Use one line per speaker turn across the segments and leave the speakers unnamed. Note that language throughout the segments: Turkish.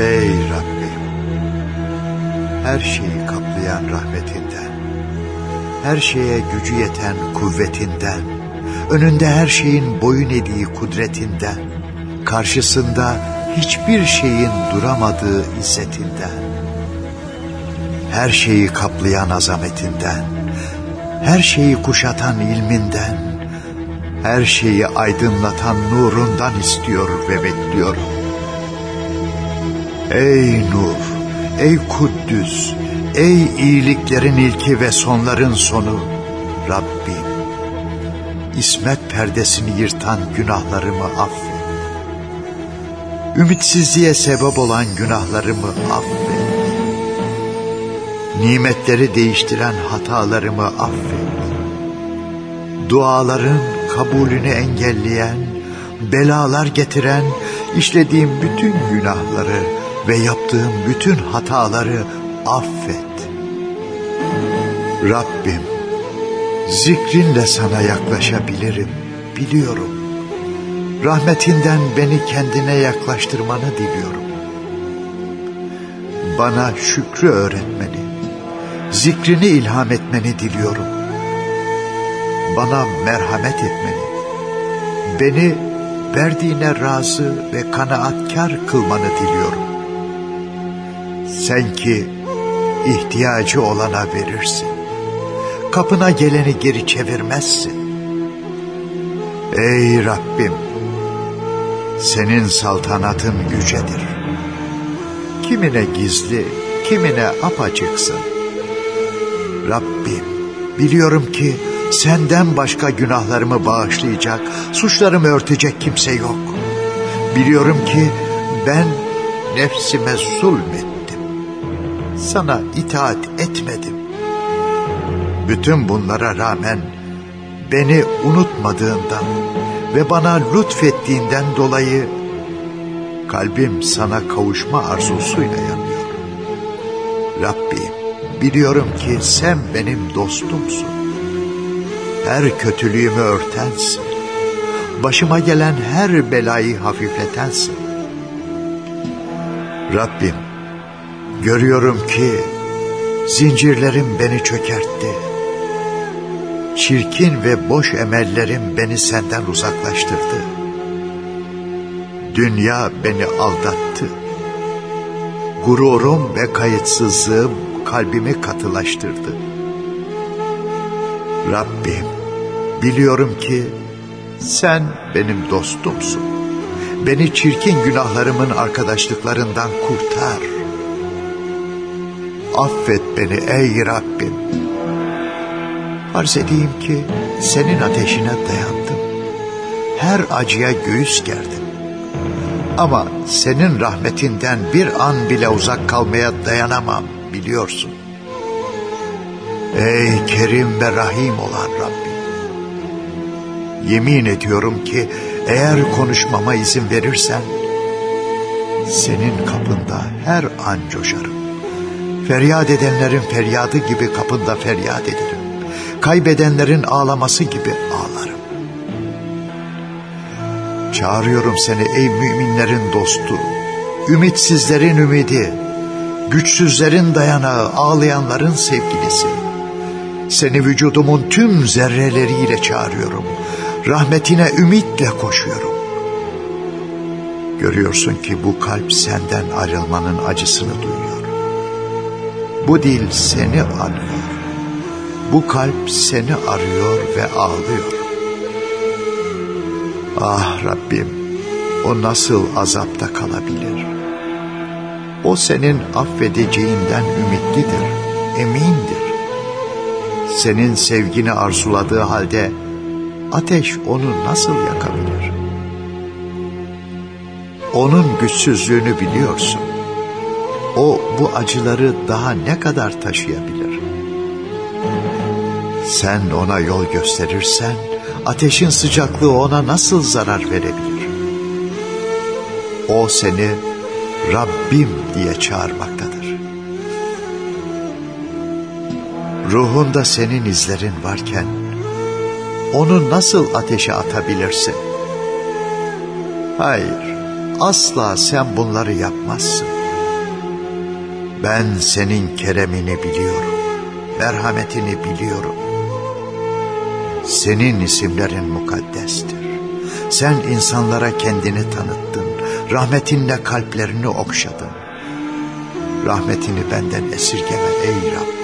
Ey Rabbim! Her şeyi kaplayan rahmetinden, her şeye gücü yeten kuvvetinden, önünde her şeyin boyun eğdiği kudretinden, karşısında hiçbir şeyin duramadığı izzetinden, her şeyi kaplayan azametinden, her şeyi kuşatan ilminden, her şeyi aydınlatan nurundan istiyor ve bekliyorum. Ey nur, ey Kuddüs, ey iyiliklerin ilki ve sonların sonu, Rabbim, İsmet perdesini yırtan günahlarımı affet. Ümitsizliğe sebep olan günahlarımı affet. Nimetleri değiştiren hatalarımı affet. Duaların kabulünü engelleyen, belalar getiren, işlediğim bütün günahları ve yaptığım bütün hataları affet. Rabbim, zikrinle sana yaklaşabilirim, biliyorum. Rahmetinden beni kendine yaklaştırmanı diliyorum. Bana şükrü öğretmeni, zikrini ilham etmeni diliyorum. Bana merhamet etmeni, beni verdiğine razı ve kanaatkar kılmanı diliyorum. Sen ki ihtiyacı olana verirsin. Kapına geleni geri çevirmezsin. Ey Rabbim! Senin saltanatın yücedir. Kimine gizli, kimine apaçıksın. Rabbim, biliyorum ki senden başka günahlarımı bağışlayacak, suçlarımı örtecek kimse yok. Biliyorum ki ben nefsime zulmettim. Sana itaat etmedim. Bütün bunlara rağmen beni unutmadığından ve bana lütfettiğinden dolayı kalbim sana kavuşma arzusuyla yanıyor. Rabbim biliyorum ki sen benim dostumsun. Her kötülüğümü örtensin. Başıma gelen her belayı hafifletensin. Rabbim görüyorum ki zincirlerim beni çökertti. Çirkin ve boş emellerim beni senden uzaklaştırdı. Dünya beni aldattı. Gururum ve kayıtsızlığım kalbimi katılaştırdı. Rabbim, biliyorum ki sen benim dostumsun. Beni çirkin günahlarımın arkadaşlıklarından kurtar. Affet beni ey Rabbim. Arz edeyim ki senin ateşine dayandım. Her acıya göğüs gerdim. Ama senin rahmetinden bir an bile uzak kalmaya dayanamam biliyorsun. Ey Kerim ve Rahim olan Rabbim. Yemin ediyorum ki eğer konuşmama izin verirsen senin kapında her an coşarım. Feryat edenlerin feryadı gibi kapında feryat ederim. Kaybedenlerin ağlaması gibi ağlarım. Çağırıyorum seni ey müminlerin dostu, ümitsizlerin ümidi, güçsüzlerin dayanağı, ağlayanların sevgilisi. Seni vücudumun tüm zerreleriyle çağırıyorum. Rahmetine ümitle koşuyorum. Görüyorsun ki bu kalp senden ayrılmanın acısını duyuyor. Bu dil seni anıyor. Bu kalp seni arıyor ve ağlıyor. Ah Rabbim, o nasıl azapta kalabilir? O senin affedeceğinden ümitlidir, emindir. Senin sevgini arzuladığı halde ateş onu nasıl yakabilir? Onun güçsüzlüğünü biliyorsun. O bu acıları daha ne kadar taşıyabilir? Sen ona yol gösterirsen ateşin sıcaklığı ona nasıl zarar verebilir? O seni Rabbim diye çağırmaktadır. Ruhunda senin izlerin varken onu nasıl ateşe atabilirsin? Hayır, asla sen bunları yapmazsın. Ben senin keremini biliyorum, merhametini biliyorum. Senin isimlerin mukaddestir. Sen insanlara kendini tanıttın, rahmetinle kalplerini okşadın. Rahmetini benden esirgeme ey Rabbi.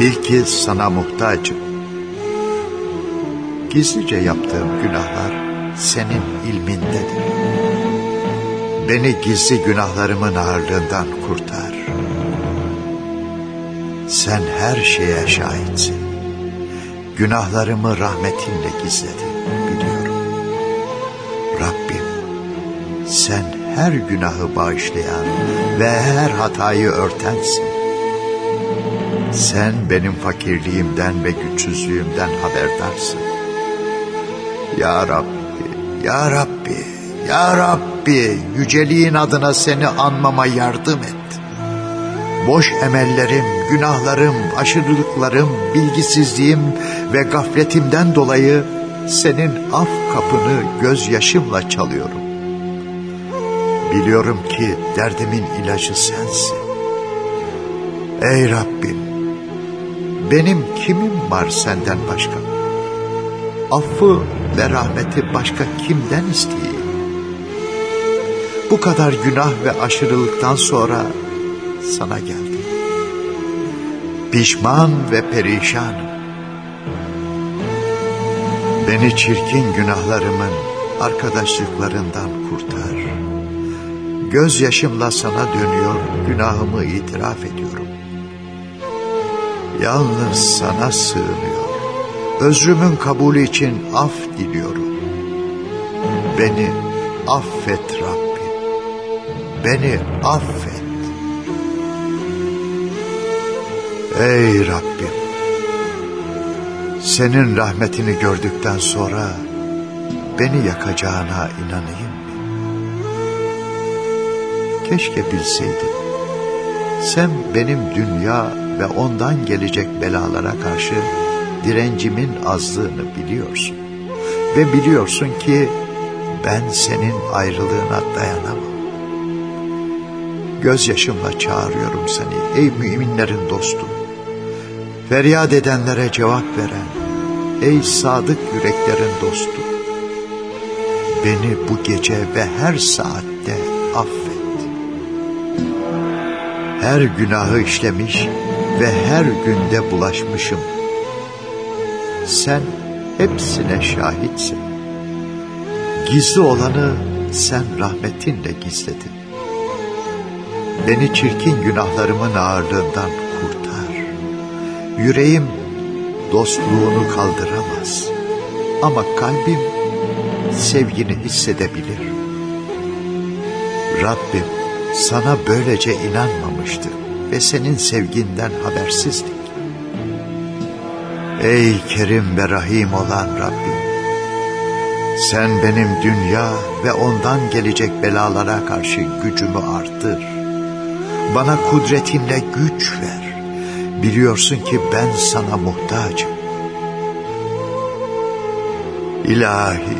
Bil ki sana muhtacım. Gizlice yaptığım günahlar senin ilmindedir. Beni gizli günahlarımın ağırlığından kurtar. Sen her şeye şahitsin. Günahlarımı rahmetinle gizledin, biliyorum. Rabbim, sen her günahı bağışlayan ve her hatayı örtensin. Sen benim fakirliğimden ve güçsüzlüğümden haberdarsın. Ya Rabbi, Ya Rabbi, Ya Rabbi, yüceliğin adına seni anmama yardım et. Boş emellerim, günahlarım, aşırılıklarım, bilgisizliğim ve gafletimden dolayı senin af kapını gözyaşımla çalıyorum. Biliyorum ki derdimin ilacı sensin. Ey Rabbim, benim kimim var senden başka? Affı ve rahmeti başka kimden isteyeyim? Bu kadar günah ve aşırılıktan sonra sana geldim. Pişman ve perişanım. Beni çirkin günahlarımın arkadaşlıklarından kurtar. Gözyaşımla sana dönüyor, günahımı itiraf ediyorum. Yalnız sana sığınıyor. Özrümün kabulü için af diliyorum. Beni affet Rabbi. Beni affet. Ey Rabbim! Senin rahmetini gördükten sonra beni yakacağına inanayım mı? Keşke bilseydim. Sen benim dünya ve ondan gelecek belalara karşı direncimin azlığını biliyorsun. Ve biliyorsun ki ben senin ayrılığına dayanamam. Gözyaşımla çağırıyorum seni ey müminlerin dostu. Feryat edenlere cevap veren, ey sadık yüreklerin dostu. Beni bu gece ve her saatte affet. Her günahı işlemiş ve her günde bulaşmışım. Sen hepsine şahitsin. Gizli olanı sen rahmetinle gizledin. Beni çirkin günahlarımın ağırlığından Yüreğim dostluğunu kaldıramaz. Ama kalbim sevgini hissedebilir. Rabbim sana böylece inanmamıştı ve senin sevginden habersizdik. Ey Kerim ve Rahim olan Rabbim, sen benim dünya ve ondan gelecek belalara karşı gücümü arttır. Bana kudretinle güç ver. Biliyorsun ki ben sana muhtacım. İlahi,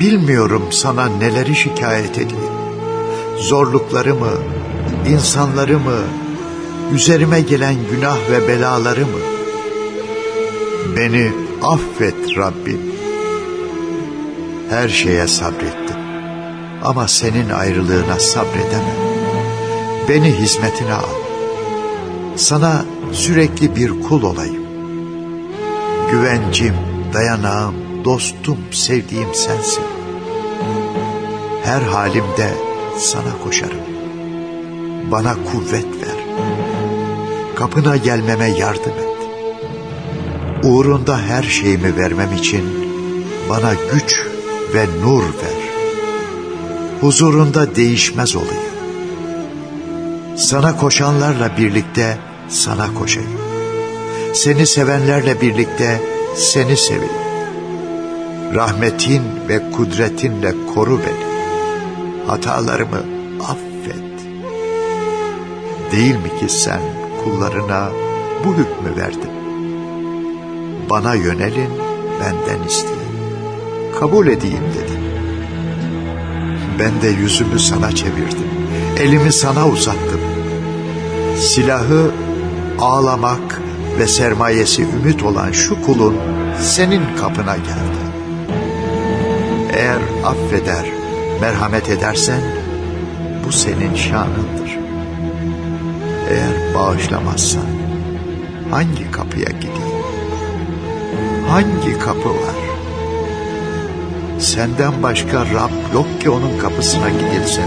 bilmiyorum sana neleri şikayet edeyim. Zorluklarımı, insanlarımı, üzerime gelen günah ve belalarımı. Beni affet Rabbim. Her şeye sabrettim. Ama senin ayrılığına sabredemem. Beni hizmetine al. Sana sürekli bir kul olayım. Güvencim, dayanağım, dostum, sevdiğim sensin. Her halimde sana koşarım. Bana kuvvet ver. Kapına gelmeme yardım et. Uğrunda her şeyimi vermem için bana güç ve nur ver. Huzurunda değişmez olayım. Sana koşanlarla birlikte sana koşayım. Seni sevenlerle birlikte seni seveyim. Rahmetin ve kudretinle koru beni. Hatalarımı affet. Değil mi ki sen kullarına bu hükmü verdin? Bana yönelin, benden isteyin. Kabul edeyim dedin. Ben de yüzümü sana çevirdim. Elimi sana uzattım. Silahı ağlamak ve sermayesi ümit olan şu kulun senin kapına geldi. Eğer affeder, merhamet edersen bu senin şanındır. Bağışlamazsan hangi kapıya gideyim? Hangi kapı var? Senden başka Rab yok ki onun kapısına gidilsin.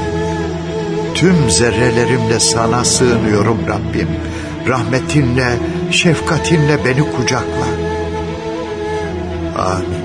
Tüm zerrelerimle sana sığınıyorum Rabbim. Rahmetinle, şefkatinle beni kucakla. Amin.